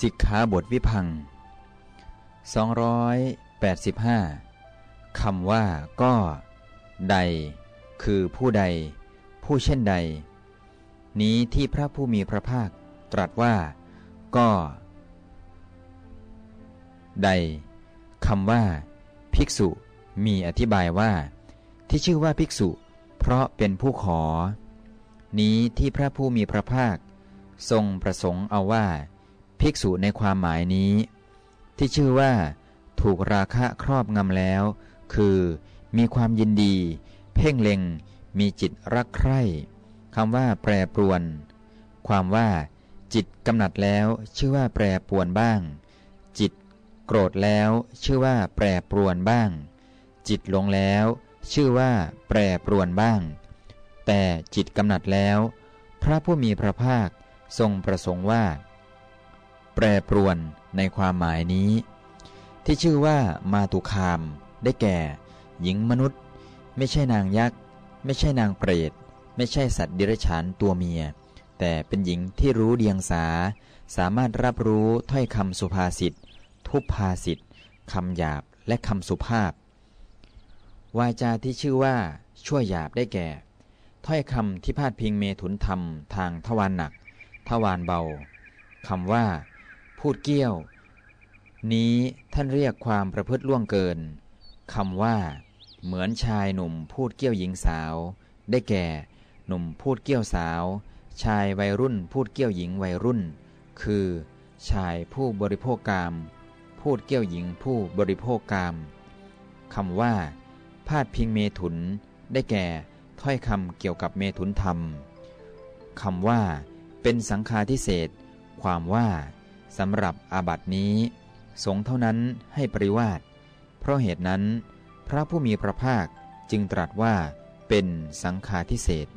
สิกขาบทวิพัง 285คำว่าก็ใด คือผู้ใด ผู้เช่นใด นี้ที่พระผู้มีพระภาคตรัสว่า ก็ ใดคำว่า ภิกษุมีอธิบายว่า ที่ชื่อว่าภิกษุ เพราะเป็นผู้ขอ นี้ที่พระผู้มีพระภาค ทรงประสงค์เอาว่า ภิกษุในความหมายนี้ ที่ชื่อว่า ถูกราคะครอบงำแล้ว คือมีความยินดี เพ่งเล็ง มีจิตรักใคร่คำว่าแปรปรวน ความว่าจิตกำหนัดแล้วชื่อว่าแปรปรวนบ้าง จิตโกรธแล้วชื่อว่าแปรปรวนบ้าง จิตลงแล้ว ชื่อว่า แปรปรวนบ้าง แต่จิตกำหนัดแล้ว พระผู้มีพระภาคทรงประสงค์ว่า แปรปรวนในความหมายนี้ ที่ชื่อว่ามาตุคาม ได้แก่ หญิงมนุษย์ ไม่ใช่นางยักษ์ ไม่ใช่นางเปรต ไม่ใช่สัตว์ดิรฉานตัวเมีย แต่เป็นหญิงที่รู้เดียงสา สามารถรับรู้ถ้อยคำสุภาษิตทุพภาษิตคำหยาบและคำสุภาพ วาจาที่ชื่อว่า ชั่วหยาบได้แก่ ถ้อยคำที่พาดพิงเมถุนธรรมทางทวารหนัก ทวารเบาคำว่า พูดเกี้ยว นี้ท่านเรียกความประพฤติล่วงเกินคำว่า เหมือนชายหนุ่มพูดเกี้ยวหญิงสาว ได้แก่ หนุ่มพูดเกี้ยวสาว ชายวัยรุ่นพูดเกี้ยวหญิงวัยรุ่น คือ ชายผู้บริโภคกามพูดเกี้ยวหญิงผู้บริโภคกามคำว่า พาดพิงเมถุน ได้แก่ ถ้อยคำเกี่ยวกับเมถุนธรรมคำว่า เป็นสังฆาทิเศษความว่า สำหรับอาบัตินี้ สงเท่านั้นให้ปริวาสเพราะเหตุนั้น พระผู้มีพระภาคจึงตรัสว่าเป็นสังฆาทิเศษ